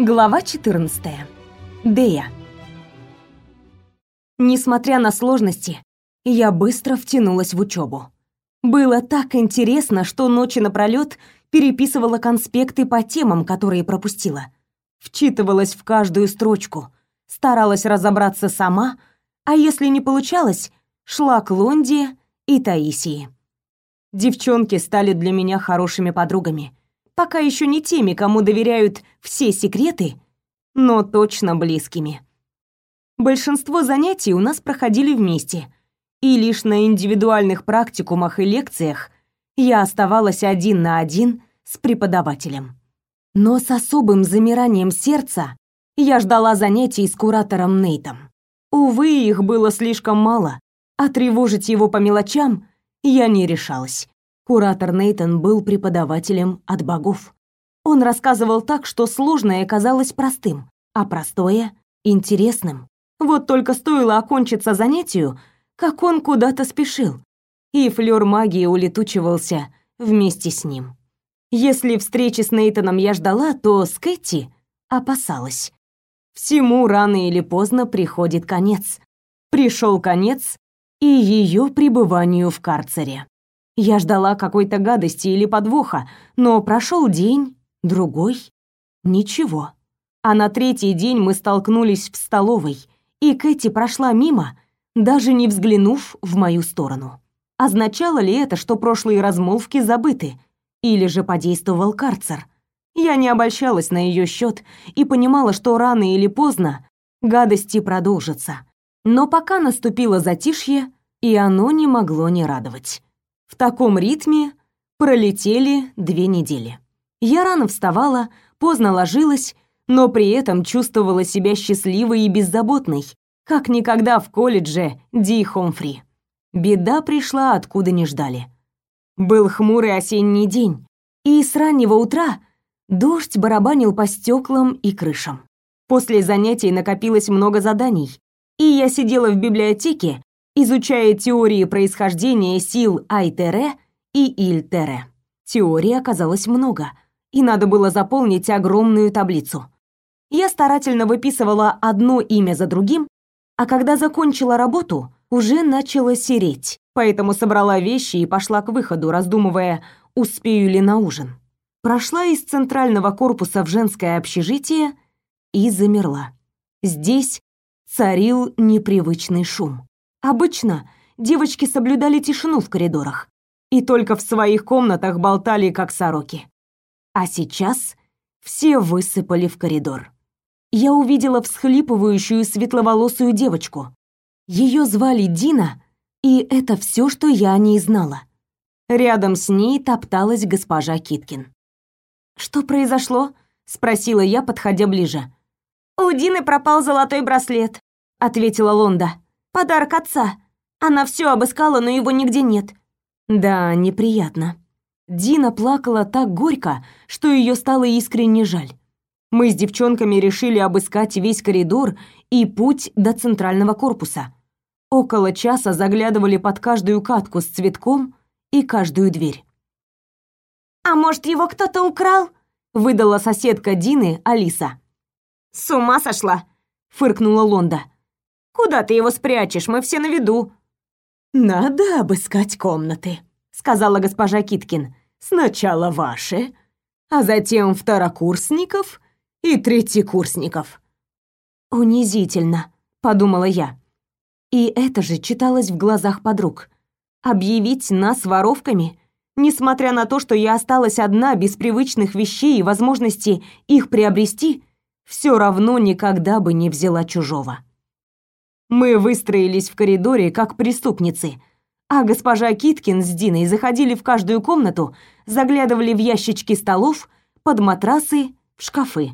Глава 14. Дея. Несмотря на сложности, я быстро втянулась в учебу. Было так интересно, что ночи напролёт переписывала конспекты по темам, которые пропустила. Вчитывалась в каждую строчку, старалась разобраться сама, а если не получалось, шла к Лонде и Таисии. Девчонки стали для меня хорошими подругами. Пока еще не теми, кому доверяют все секреты, но точно близкими. Большинство занятий у нас проходили вместе, и лишь на индивидуальных практикумах и лекциях я оставалась один на один с преподавателем. Но с особым замиранием сердца я ждала занятий с куратором Нейтом. Увы, их было слишком мало, а тревожить его по мелочам я не решалась. Куратор Нейтон был преподавателем от богов. Он рассказывал так, что сложное казалось простым, а простое — интересным. Вот только стоило окончиться занятию, как он куда-то спешил, и флёр магии улетучивался вместе с ним. Если встречи с Нейтоном я ждала, то с Кэти опасалась. Всему рано или поздно приходит конец. Пришел конец, и ее пребыванию в карцере. Я ждала какой-то гадости или подвоха, но прошел день, другой, ничего. А на третий день мы столкнулись в столовой, и Кэти прошла мимо, даже не взглянув в мою сторону. Означало ли это, что прошлые размолвки забыты, или же подействовал карцер? Я не обольщалась на ее счет и понимала, что рано или поздно гадости продолжатся. Но пока наступило затишье, и оно не могло не радовать. В таком ритме пролетели две недели. Я рано вставала, поздно ложилась, но при этом чувствовала себя счастливой и беззаботной, как никогда в колледже Ди Хомфри. Беда пришла откуда не ждали. Был хмурый осенний день, и с раннего утра дождь барабанил по стеклам и крышам. После занятий накопилось много заданий, и я сидела в библиотеке, изучая теории происхождения сил Айтере и Ильтере. Теорий оказалось много, и надо было заполнить огромную таблицу. Я старательно выписывала одно имя за другим, а когда закончила работу, уже начала сереть, поэтому собрала вещи и пошла к выходу, раздумывая, успею ли на ужин. Прошла из центрального корпуса в женское общежитие и замерла. Здесь царил непривычный шум. Обычно девочки соблюдали тишину в коридорах и только в своих комнатах болтали, как сороки. А сейчас все высыпали в коридор. Я увидела всхлипывающую светловолосую девочку. Ее звали Дина, и это все, что я о ней знала. Рядом с ней топталась госпожа Киткин. «Что произошло?» — спросила я, подходя ближе. «У Дины пропал золотой браслет», — ответила Лонда. «Подарок отца. Она все обыскала, но его нигде нет». «Да, неприятно». Дина плакала так горько, что ее стало искренне жаль. Мы с девчонками решили обыскать весь коридор и путь до центрального корпуса. Около часа заглядывали под каждую катку с цветком и каждую дверь. «А может, его кто-то украл?» — выдала соседка Дины, Алиса. «С ума сошла!» — фыркнула Лонда. «Куда ты его спрячешь? Мы все на виду». «Надо обыскать комнаты», — сказала госпожа Киткин. «Сначала ваши, а затем второкурсников и третьекурсников». «Унизительно», — подумала я. И это же читалось в глазах подруг. Объявить нас воровками, несмотря на то, что я осталась одна без привычных вещей и возможности их приобрести, все равно никогда бы не взяла чужого. Мы выстроились в коридоре как преступницы, а госпожа Киткин с Диной заходили в каждую комнату, заглядывали в ящички столов, под матрасы, в шкафы.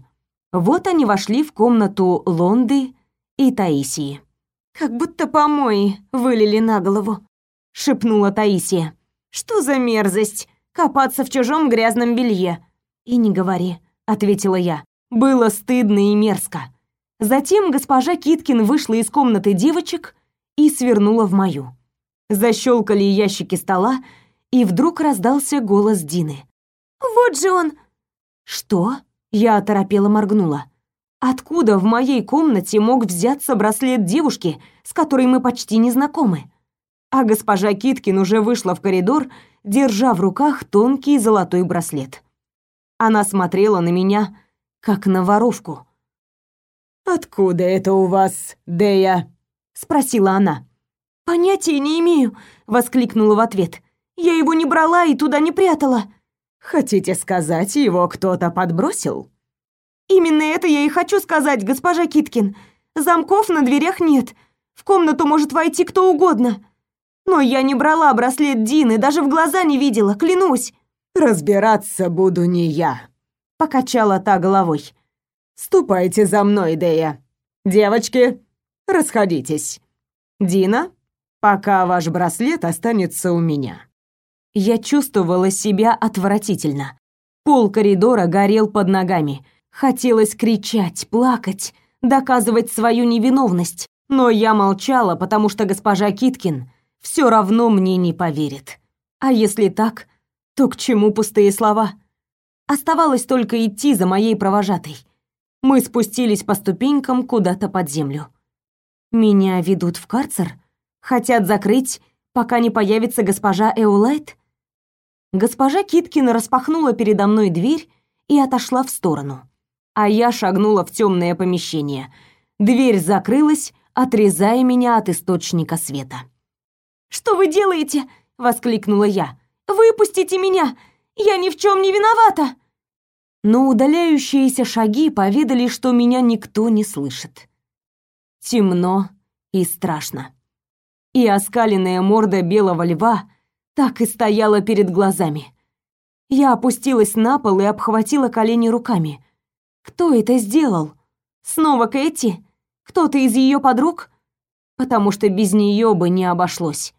Вот они вошли в комнату Лонды и Таисии. «Как будто помои вылили на голову», — шепнула Таисия. «Что за мерзость? Копаться в чужом грязном белье?» «И не говори», — ответила я. Было стыдно и мерзко. Затем госпожа Киткин вышла из комнаты девочек и свернула в мою. Защелкали ящики стола, и вдруг раздался голос Дины. «Вот же он!» «Что?» — я оторопела моргнула. Откуда в моей комнате мог взяться браслет девушки, с которой мы почти не знакомы? А госпожа Киткин уже вышла в коридор, держа в руках тонкий золотой браслет. Она смотрела на меня, как на воровку. «Откуда это у вас, Дея?» — спросила она. «Понятия не имею», — воскликнула в ответ. «Я его не брала и туда не прятала». «Хотите сказать, его кто-то подбросил?» Именно это я и хочу сказать, госпожа Киткин. Замков на дверях нет. В комнату может войти кто угодно. Но я не брала браслет Дины, даже в глаза не видела, клянусь. Разбираться буду не я, покачала та головой. Ступайте за мной, Дея. Девочки, расходитесь. Дина, пока ваш браслет останется у меня. Я чувствовала себя отвратительно. Пол коридора горел под ногами. Хотелось кричать, плакать, доказывать свою невиновность, но я молчала, потому что госпожа Киткин все равно мне не поверит. А если так, то к чему пустые слова? Оставалось только идти за моей провожатой. Мы спустились по ступенькам куда-то под землю. Меня ведут в карцер? Хотят закрыть, пока не появится госпожа Эулайт? Госпожа Киткин распахнула передо мной дверь и отошла в сторону а я шагнула в темное помещение. Дверь закрылась, отрезая меня от источника света. «Что вы делаете?» — воскликнула я. «Выпустите меня! Я ни в чем не виновата!» Но удаляющиеся шаги поведали, что меня никто не слышит. Темно и страшно. И оскаленная морда белого льва так и стояла перед глазами. Я опустилась на пол и обхватила колени руками. Кто это сделал? Снова Кэти? Кто-то из ее подруг? Потому что без нее бы не обошлось.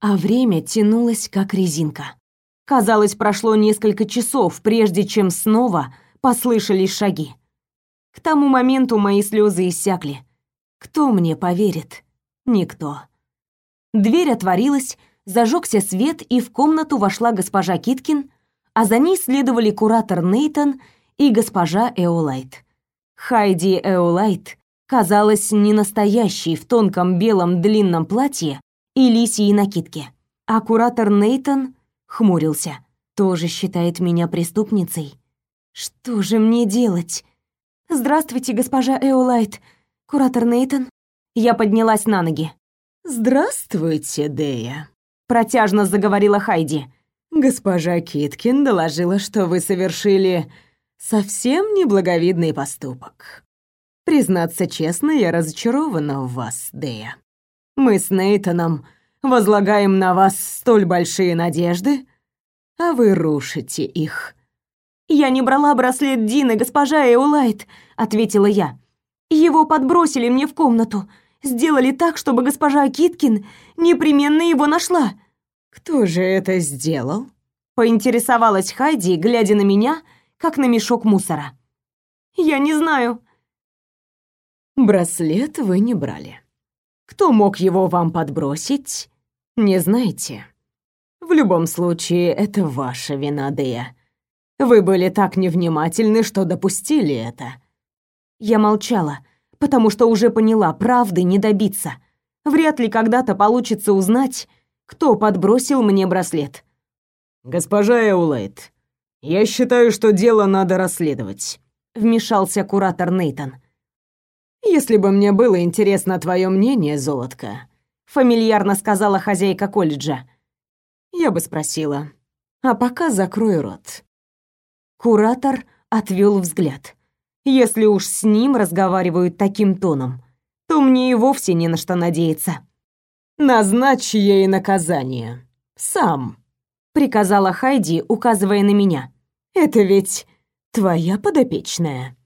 А время тянулось как резинка. Казалось, прошло несколько часов, прежде чем снова послышались шаги. К тому моменту мои слезы иссякли. Кто мне поверит? Никто. Дверь отворилась, зажегся свет, и в комнату вошла госпожа Киткин, а за ней следовали куратор Нейтон и госпожа Эолайт. Хайди Эолайт казалась не настоящей в тонком белом длинном платье и лисьей накидке. А куратор Нейтон хмурился. Тоже считает меня преступницей. Что же мне делать? Здравствуйте, госпожа Эолайт. Куратор Нейтон. Я поднялась на ноги. Здравствуйте, Дея. Протяжно заговорила Хайди. Госпожа Киткин доложила, что вы совершили совсем неблаговидный поступок. Признаться честно, я разочарована в вас, Дея. Мы с Нейтаном возлагаем на вас столь большие надежды, а вы рушите их. Я не брала браслет Дины, госпожа Эулайт, ответила я. Его подбросили мне в комнату, сделали так, чтобы госпожа Киткин непременно его нашла. Кто же это сделал? поинтересовалась Хайди, глядя на меня как на мешок мусора. «Я не знаю». «Браслет вы не брали. Кто мог его вам подбросить, не знаете. В любом случае, это ваша вина, Дея. Вы были так невнимательны, что допустили это». Я молчала, потому что уже поняла, правды не добиться. Вряд ли когда-то получится узнать, кто подбросил мне браслет. «Госпожа Эулайт, «Я считаю, что дело надо расследовать», — вмешался куратор Нейтон. «Если бы мне было интересно твое мнение, золотко», — фамильярно сказала хозяйка колледжа, я бы спросила. «А пока закрой рот». Куратор отвел взгляд. Если уж с ним разговаривают таким тоном, то мне и вовсе не на что надеяться. «Назначь ей наказание. Сам», — приказала Хайди, указывая на меня. Это ведь твоя подопечная.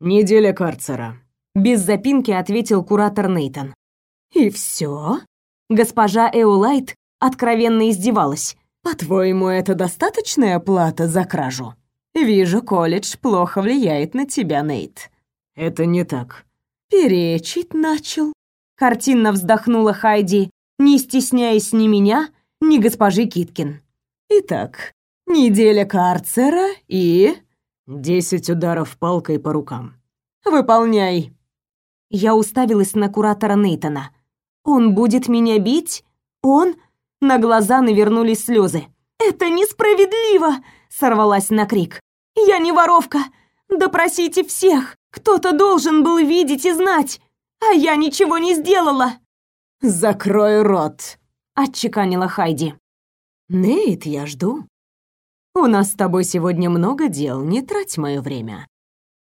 Неделя карцера. Без запинки ответил куратор Нейтон. И все? Госпожа Эулайт откровенно издевалась. По-твоему, это достаточная плата за кражу? Вижу, колледж плохо влияет на тебя, Нейт. Это не так. Перечить начал. Картинно вздохнула Хайди, не стесняясь ни меня, ни госпожи Киткин. Итак, Неделя карцера и... Десять ударов палкой по рукам. Выполняй. Я уставилась на куратора Нейтона. Он будет меня бить? Он? На глаза навернулись слезы. Это несправедливо, сорвалась на крик. Я не воровка. Допросите всех. Кто-то должен был видеть и знать, а я ничего не сделала. Закрой рот, отчеканила Хайди. Нейт, я жду. У нас с тобой сегодня много дел, не трать мое время.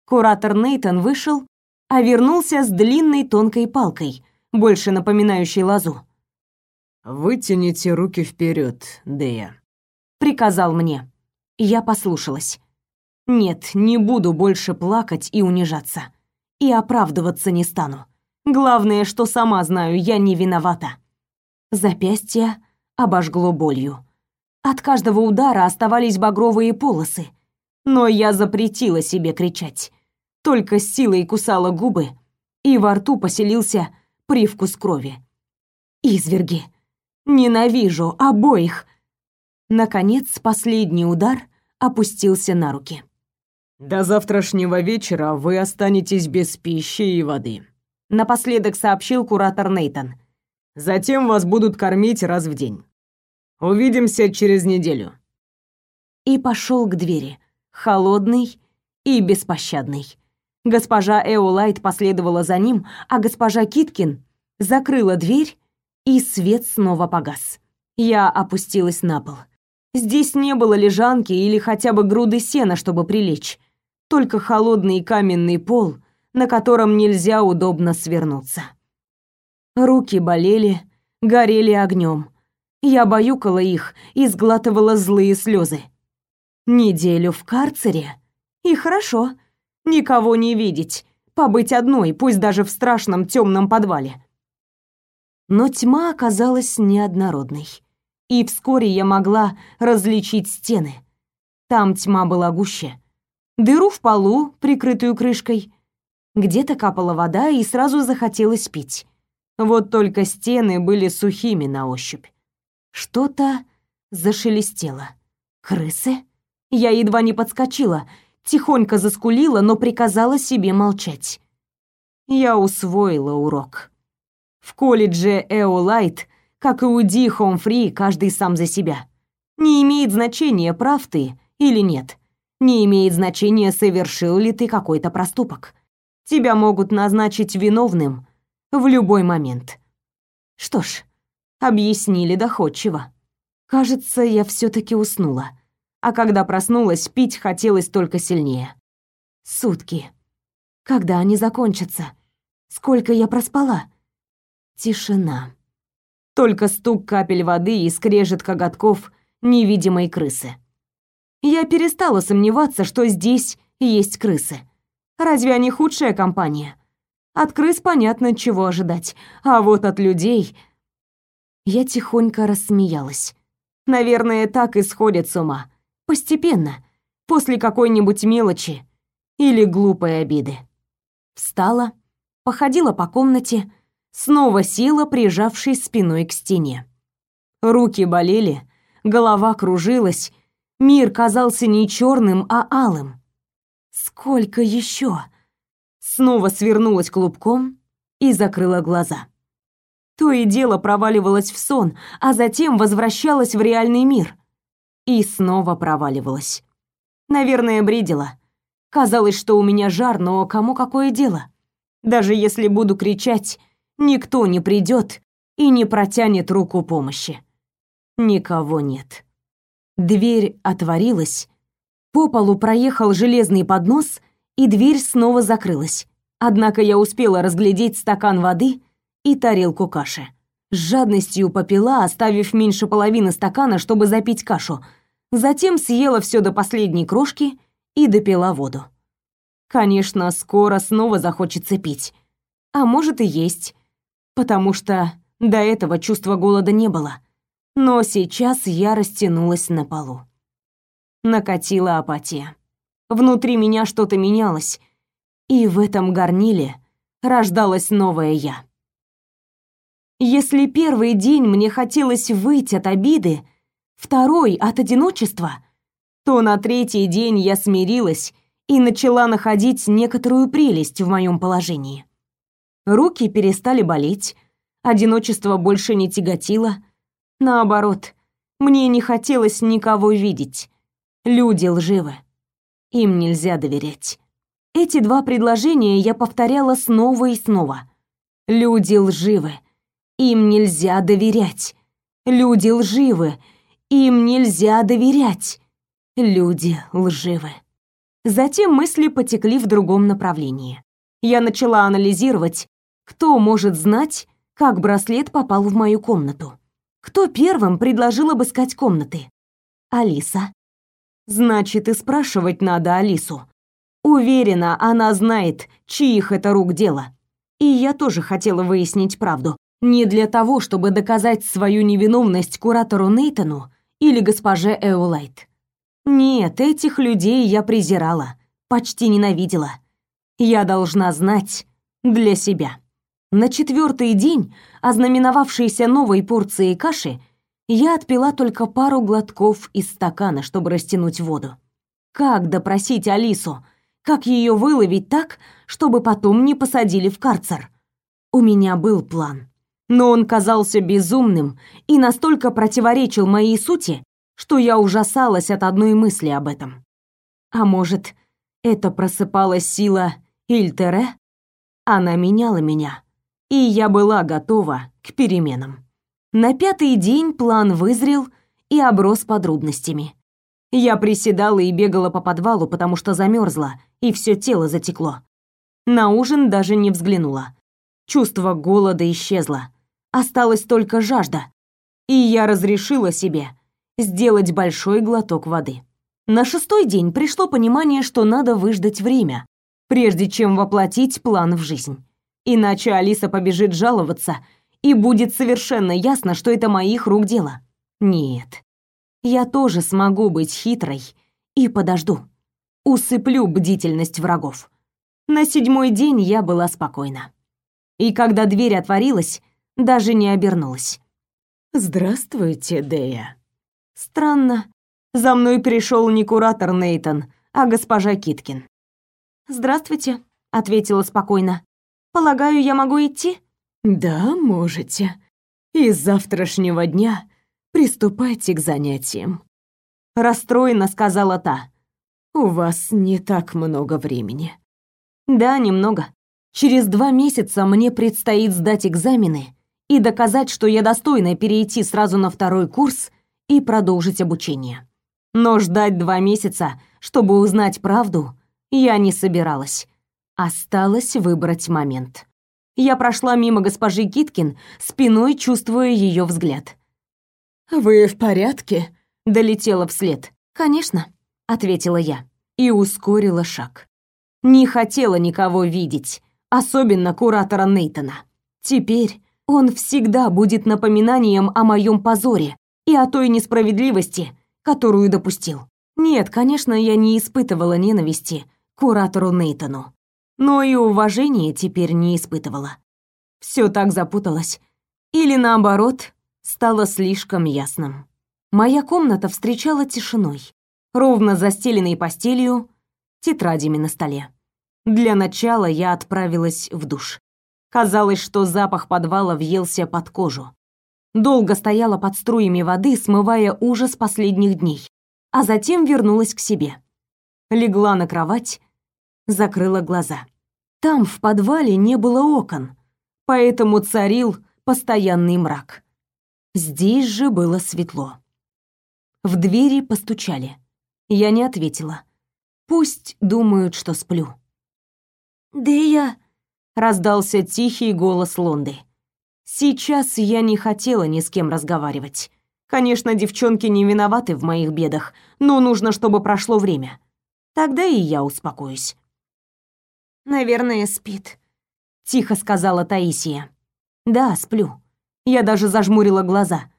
Куратор Нейтон вышел, а вернулся с длинной тонкой палкой, больше напоминающей лозу. «Вытяните руки вперед, Дея», — приказал мне. Я послушалась. Нет, не буду больше плакать и унижаться. И оправдываться не стану. Главное, что сама знаю, я не виновата. Запястье обожгло болью. От каждого удара оставались багровые полосы. Но я запретила себе кричать. Только с силой кусала губы, и во рту поселился привкус крови. Изверги. Ненавижу обоих. Наконец, последний удар опустился на руки. До завтрашнего вечера вы останетесь без пищи и воды, напоследок сообщил куратор Нейтон. Затем вас будут кормить раз в день. Увидимся через неделю. И пошел к двери, холодный и беспощадный. Госпожа Эолайт последовала за ним, а госпожа Киткин закрыла дверь, и свет снова погас. Я опустилась на пол. Здесь не было лежанки или хотя бы груды сена, чтобы прилечь только холодный каменный пол, на котором нельзя удобно свернуться. Руки болели, горели огнем. Я баюкала их и сглатывала злые слезы. Неделю в карцере? И хорошо. Никого не видеть, побыть одной, пусть даже в страшном темном подвале. Но тьма оказалась неоднородной. И вскоре я могла различить стены. Там тьма была гуще дыру в полу, прикрытую крышкой. Где-то капала вода, и сразу захотелось пить. Вот только стены были сухими на ощупь. Что-то зашелестело. Крысы? Я едва не подскочила, тихонько заскулила, но приказала себе молчать. Я усвоила урок. В колледже Эолайт, как и у Ди Хомфри, каждый сам за себя. Не имеет значения, прав ты или нет. Не имеет значения, совершил ли ты какой-то проступок. Тебя могут назначить виновным в любой момент. Что ж, объяснили доходчиво. Кажется, я все таки уснула. А когда проснулась, пить хотелось только сильнее. Сутки. Когда они закончатся? Сколько я проспала? Тишина. Только стук капель воды и скрежет коготков невидимой крысы я перестала сомневаться, что здесь есть крысы. Разве они худшая компания? От крыс понятно, чего ожидать, а вот от людей... Я тихонько рассмеялась. Наверное, так и сходят с ума. Постепенно, после какой-нибудь мелочи или глупой обиды. Встала, походила по комнате, снова села, прижавшись спиной к стене. Руки болели, голова кружилась, Мир казался не черным, а алым. Сколько еще? Снова свернулась клубком и закрыла глаза. То и дело проваливалась в сон, а затем возвращалась в реальный мир. И снова проваливалась. Наверное, бредила. Казалось, что у меня жар, но кому какое дело? Даже если буду кричать, никто не придет и не протянет руку помощи. Никого нет. Дверь отворилась, по полу проехал железный поднос, и дверь снова закрылась. Однако я успела разглядеть стакан воды и тарелку каши. С жадностью попила, оставив меньше половины стакана, чтобы запить кашу. Затем съела все до последней крошки и допила воду. Конечно, скоро снова захочется пить. А может и есть, потому что до этого чувства голода не было. Но сейчас я растянулась на полу. Накатила апатия. Внутри меня что-то менялось, и в этом горниле рождалась новая я. Если первый день мне хотелось выйти от обиды, второй — от одиночества, то на третий день я смирилась и начала находить некоторую прелесть в моем положении. Руки перестали болеть, одиночество больше не тяготило. Наоборот, мне не хотелось никого видеть. Люди лживы. Им нельзя доверять. Эти два предложения я повторяла снова и снова. Люди лживы. Им нельзя доверять. Люди лживы. Им нельзя доверять. Люди лживы. Затем мысли потекли в другом направлении. Я начала анализировать, кто может знать, как браслет попал в мою комнату. Кто первым предложил обыскать комнаты? Алиса. Значит, и спрашивать надо Алису. Уверена, она знает, чьих это рук дело. И я тоже хотела выяснить правду. Не для того, чтобы доказать свою невиновность куратору Нейтану или госпоже Эолайт. Нет, этих людей я презирала, почти ненавидела. Я должна знать для себя. На четвертый день, ознаменовавшийся новой порцией каши, я отпила только пару глотков из стакана, чтобы растянуть воду. Как допросить Алису? Как ее выловить так, чтобы потом не посадили в карцер? У меня был план. Но он казался безумным и настолько противоречил моей сути, что я ужасалась от одной мысли об этом. А может, это просыпалась сила Ильтере? Она меняла меня и я была готова к переменам. На пятый день план вызрел и оброс подробностями. Я приседала и бегала по подвалу, потому что замерзла, и все тело затекло. На ужин даже не взглянула. Чувство голода исчезло. Осталась только жажда. И я разрешила себе сделать большой глоток воды. На шестой день пришло понимание, что надо выждать время, прежде чем воплотить план в жизнь. Иначе Алиса побежит жаловаться, и будет совершенно ясно, что это моих рук дело. Нет. Я тоже смогу быть хитрой и подожду. Усыплю бдительность врагов. На седьмой день я была спокойна. И когда дверь отворилась, даже не обернулась. «Здравствуйте, Дея». Странно. За мной пришел не куратор Нейтон, а госпожа Киткин. «Здравствуйте», — ответила спокойно. Полагаю, я могу идти? Да, можете. И с завтрашнего дня приступайте к занятиям. Расстроенно сказала та. У вас не так много времени. Да, немного. Через два месяца мне предстоит сдать экзамены и доказать, что я достойна перейти сразу на второй курс и продолжить обучение. Но ждать два месяца, чтобы узнать правду, я не собиралась. Осталось выбрать момент. Я прошла мимо госпожи Киткин, спиной чувствуя ее взгляд. «Вы в порядке?» — долетела вслед. «Конечно», — ответила я и ускорила шаг. Не хотела никого видеть, особенно куратора Нейтона. Теперь он всегда будет напоминанием о моем позоре и о той несправедливости, которую допустил. Нет, конечно, я не испытывала ненависти к куратору Нейтону но и уважения теперь не испытывала. Все так запуталось. Или наоборот, стало слишком ясным. Моя комната встречала тишиной, ровно застеленной постелью, тетрадями на столе. Для начала я отправилась в душ. Казалось, что запах подвала въелся под кожу. Долго стояла под струями воды, смывая ужас последних дней, а затем вернулась к себе. Легла на кровать, закрыла глаза. Там, в подвале, не было окон, поэтому царил постоянный мрак. Здесь же было светло. В двери постучали. Я не ответила. Пусть думают, что сплю. «Дея!» — раздался тихий голос Лонды. Сейчас я не хотела ни с кем разговаривать. Конечно, девчонки не виноваты в моих бедах, но нужно, чтобы прошло время. Тогда и я успокоюсь. Наверное, спит, тихо сказала Таисия. Да, сплю. Я даже зажмурила глаза.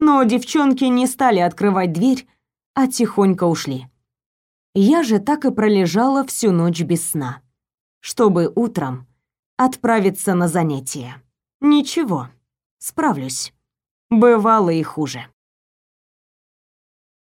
Но девчонки не стали открывать дверь, а тихонько ушли. Я же так и пролежала всю ночь без сна, чтобы утром отправиться на занятия. Ничего, справлюсь. Бывало и хуже.